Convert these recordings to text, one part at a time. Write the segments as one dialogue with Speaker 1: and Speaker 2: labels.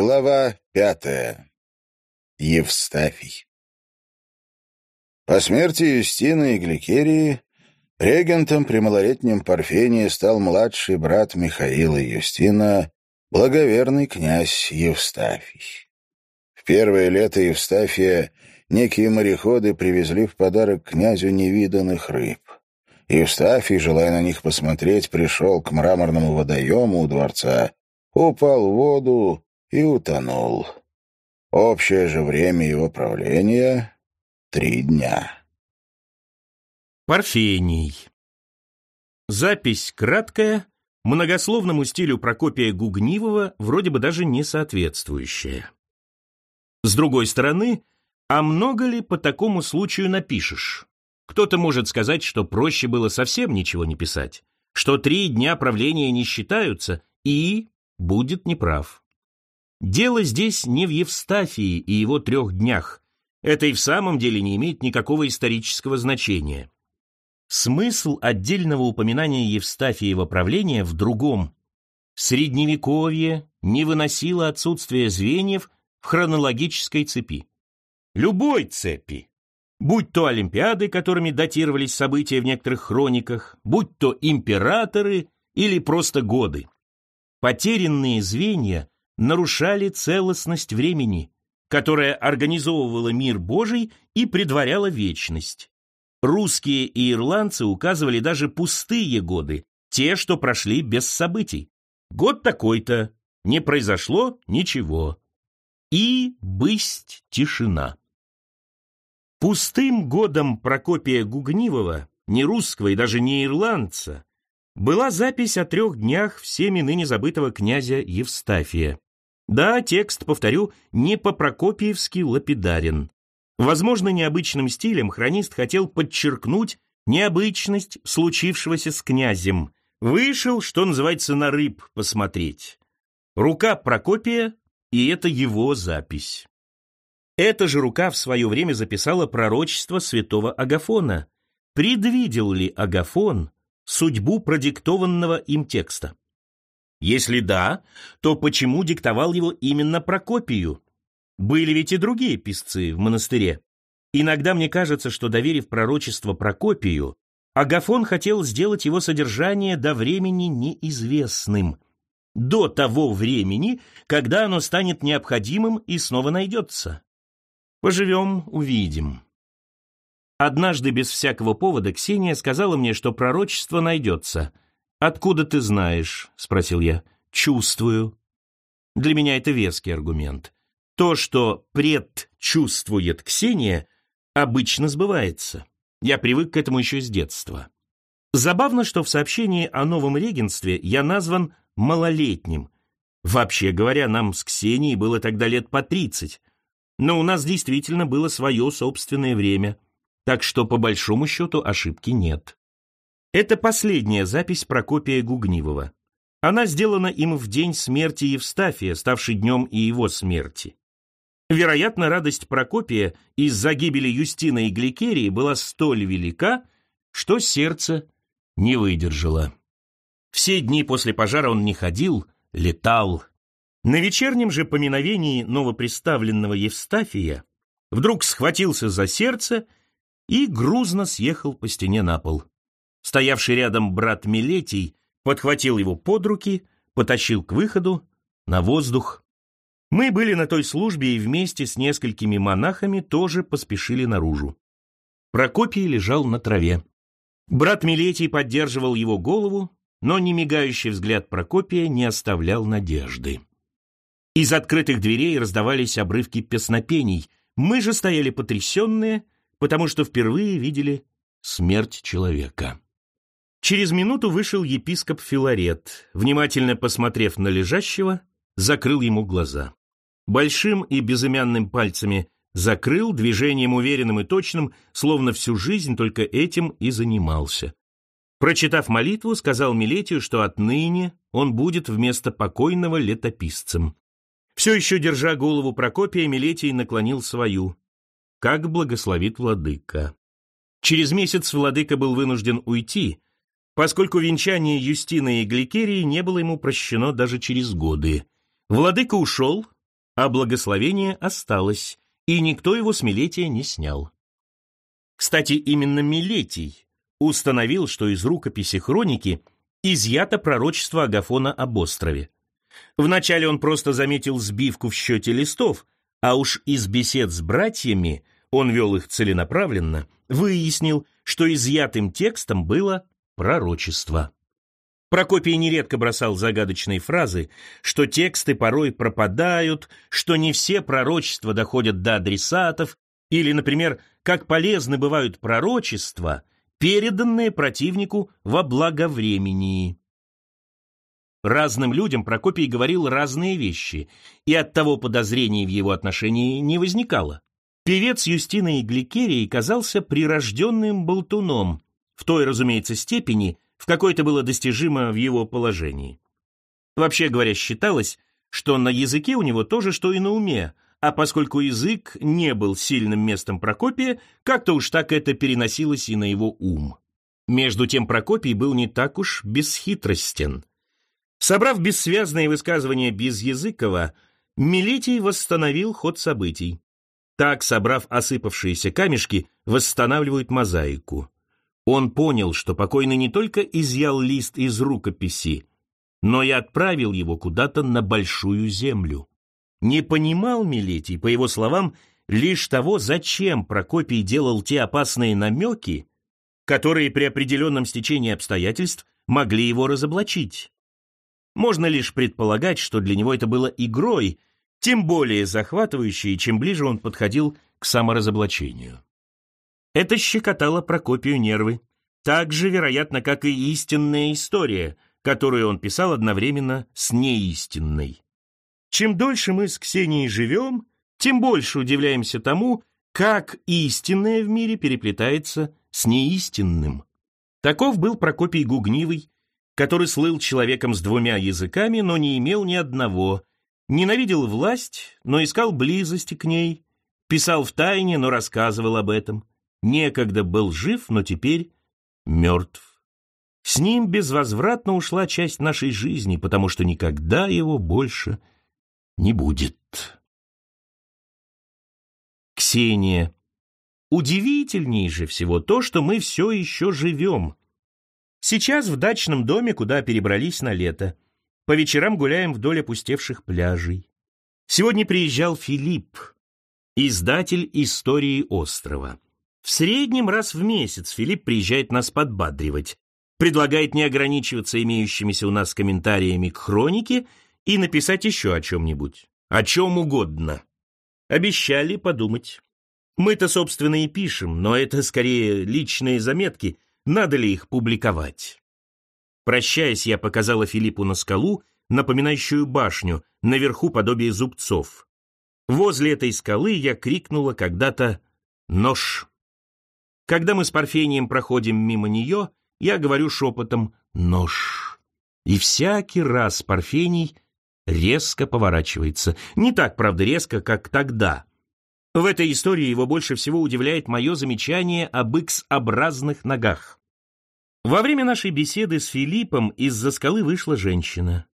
Speaker 1: Глава пятая. Евстафий. По смерти Юстины и Гликерии регентом при малолетнем Парфении стал младший брат Михаила Юстина, благоверный князь Евстафий. В первое лето Евстафия некие мореходы привезли в подарок князю невиданных рыб. Евстафий, желая на них посмотреть, пришел к мраморному водоему у дворца, упал в воду и утонул. Общее же время его правления — три дня.
Speaker 2: Парфений. Запись краткая, многословному стилю Прокопия Гугнивого вроде бы даже не соответствующая. С другой стороны, а много ли по такому случаю напишешь? Кто-то может сказать, что проще было совсем ничего не писать, что три дня правления не считаются, и будет неправ. Дело здесь не в Евстафии и его трех днях. Это и в самом деле не имеет никакого исторического значения. Смысл отдельного упоминания Евстафиева правления в другом. Средневековье не выносило отсутствие звеньев в хронологической цепи. Любой цепи. Будь то Олимпиады, которыми датировались события в некоторых хрониках, будь то императоры или просто годы. Потерянные звенья нарушали целостность времени, которая организовывала мир Божий и предваряла вечность. Русские и ирландцы указывали даже пустые годы, те, что прошли без событий. Год такой-то, не произошло ничего. И бысть тишина. Пустым годом Прокопия Гугнивого, не русского и даже не ирландца, была запись о трех днях всеми ныне забытого князя Евстафия. Да, текст, повторю, не по-прокопиевски лапидарен. Возможно, необычным стилем хронист хотел подчеркнуть необычность случившегося с князем. Вышел, что называется, на рыб посмотреть. Рука Прокопия, и это его запись. Эта же рука в свое время записала пророчество святого Агафона. Предвидел ли Агафон, судьбу продиктованного им текста? Если да, то почему диктовал его именно Прокопию? Были ведь и другие писцы в монастыре. Иногда мне кажется, что, доверив пророчество Прокопию, Агафон хотел сделать его содержание до времени неизвестным, до того времени, когда оно станет необходимым и снова найдется. Поживем, увидим. Однажды без всякого повода Ксения сказала мне, что пророчество найдется. «Откуда ты знаешь?» — спросил я. «Чувствую». Для меня это веский аргумент. То, что предчувствует Ксения, обычно сбывается. Я привык к этому еще с детства. Забавно, что в сообщении о новом регенстве я назван малолетним. Вообще говоря, нам с Ксенией было тогда лет по тридцать. Но у нас действительно было свое собственное время — так что по большому счету ошибки нет. Это последняя запись Прокопия Гугнивого. Она сделана им в день смерти Евстафия, ставший днем и его смерти. Вероятно, радость Прокопия из-за гибели Юстина и Гликерии была столь велика, что сердце не выдержало. Все дни после пожара он не ходил, летал. На вечернем же поминовении новоприставленного Евстафия вдруг схватился за сердце и грузно съехал по стене на пол. Стоявший рядом брат Милетий подхватил его под руки, потащил к выходу, на воздух. Мы были на той службе и вместе с несколькими монахами тоже поспешили наружу. Прокопий лежал на траве. Брат Милетий поддерживал его голову, но немигающий взгляд Прокопия не оставлял надежды. Из открытых дверей раздавались обрывки песнопений. Мы же стояли потрясенные, потому что впервые видели смерть человека. Через минуту вышел епископ Филарет, внимательно посмотрев на лежащего, закрыл ему глаза. Большим и безымянным пальцами закрыл, движением уверенным и точным, словно всю жизнь только этим и занимался. Прочитав молитву, сказал Милетию, что отныне он будет вместо покойного летописцем. Все еще держа голову Прокопия, Милетий наклонил свою как благословит владыка. Через месяц владыка был вынужден уйти, поскольку венчание Юстины и Гликерии не было ему прощено даже через годы. Владыка ушел, а благословение осталось, и никто его с Милетия не снял. Кстати, именно Милетий установил, что из рукописи хроники изъято пророчество Агафона об острове. Вначале он просто заметил сбивку в счете листов, а уж из бесед с братьями, он вел их целенаправленно, выяснил, что изъятым текстом было пророчество. Прокопий нередко бросал загадочные фразы, что тексты порой пропадают, что не все пророчества доходят до адресатов, или, например, как полезны бывают пророчества, переданные противнику во благовремении. Разным людям Прокопий говорил разные вещи, и от того подозрений в его отношении не возникало. Певец Юстина Игликерии казался прирожденным болтуном, в той, разумеется, степени, в какой это было достижимо в его положении. Вообще говоря, считалось, что на языке у него то же, что и на уме, а поскольку язык не был сильным местом Прокопия, как-то уж так это переносилось и на его ум. Между тем Прокопий был не так уж бесхитростен. Собрав бессвязные высказывания Безязыкова, Милетий восстановил ход событий. Так, собрав осыпавшиеся камешки, восстанавливают мозаику. Он понял, что покойный не только изъял лист из рукописи, но и отправил его куда-то на большую землю. Не понимал Милетий, по его словам, лишь того, зачем Прокопий делал те опасные намеки, которые при определенном стечении обстоятельств могли его разоблачить. Можно лишь предполагать, что для него это было игрой, тем более захватывающей, чем ближе он подходил к саморазоблачению. Это щекотало Прокопию нервы, так же, вероятно, как и истинная история, которую он писал одновременно с неистинной. Чем дольше мы с Ксенией живем, тем больше удивляемся тому, как истинное в мире переплетается с неистинным. Таков был Прокопий Гугнивый, который слыл человеком с двумя языками, но не имел ни одного, ненавидел власть, но искал близости к ней, писал в тайне, но рассказывал об этом, некогда был жив, но теперь мертв. С ним безвозвратно ушла часть нашей жизни, потому что никогда его больше не будет. Ксения. Удивительней же всего то, что мы все еще живем. Сейчас в дачном доме, куда перебрались на лето. По вечерам гуляем вдоль опустевших пляжей. Сегодня приезжал Филипп, издатель истории острова. В среднем раз в месяц Филипп приезжает нас подбадривать, предлагает не ограничиваться имеющимися у нас комментариями к хронике и написать еще о чем-нибудь. О чем угодно. Обещали подумать. Мы-то, собственно, и пишем, но это скорее личные заметки, надо ли их публиковать. Прощаясь, я показала Филиппу на скалу, напоминающую башню, наверху подобие зубцов. Возле этой скалы я крикнула когда-то «Нож!». Когда мы с Парфением проходим мимо нее, я говорю шепотом «Нож!». И всякий раз Парфений резко поворачивается. Не так, правда, резко, как тогда. В этой истории его больше всего удивляет мое замечание об X-образных ногах. Во время нашей беседы с Филиппом из-за скалы вышла женщина.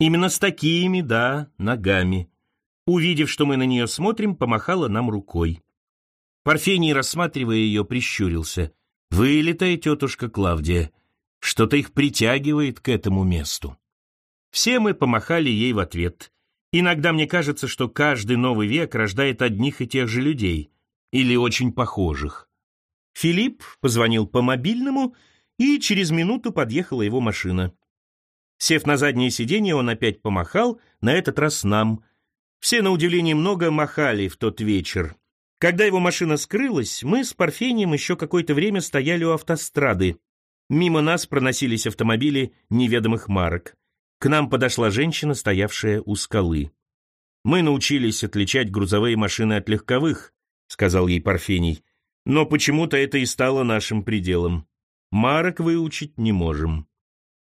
Speaker 2: Именно с такими, да, ногами. Увидев, что мы на нее смотрим, помахала нам рукой. Парфений, рассматривая ее, прищурился. «Вылитая тетушка Клавдия. Что-то их притягивает к этому месту». Все мы помахали ей в ответ. Иногда мне кажется, что каждый новый век рождает одних и тех же людей, или очень похожих. Филипп позвонил по мобильному, и через минуту подъехала его машина. Сев на заднее сиденье, он опять помахал, на этот раз нам. Все, на удивление, много махали в тот вечер. Когда его машина скрылась, мы с Парфением еще какое-то время стояли у автострады. Мимо нас проносились автомобили неведомых марок. К нам подошла женщина, стоявшая у скалы. «Мы научились отличать грузовые машины от легковых», — сказал ей Парфений. «Но почему-то это и стало нашим пределом. Марок выучить не можем».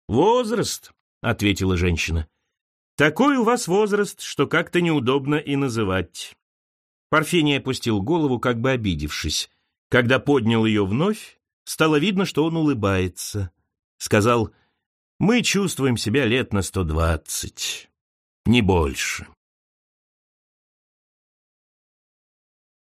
Speaker 2: «Возраст», — ответила женщина. «Такой у вас возраст, что как-то неудобно и называть». Парфений опустил голову, как бы обидевшись. Когда поднял ее вновь, стало видно, что он улыбается. Сказал мы чувствуем себя лет на сто двадцать, не больше.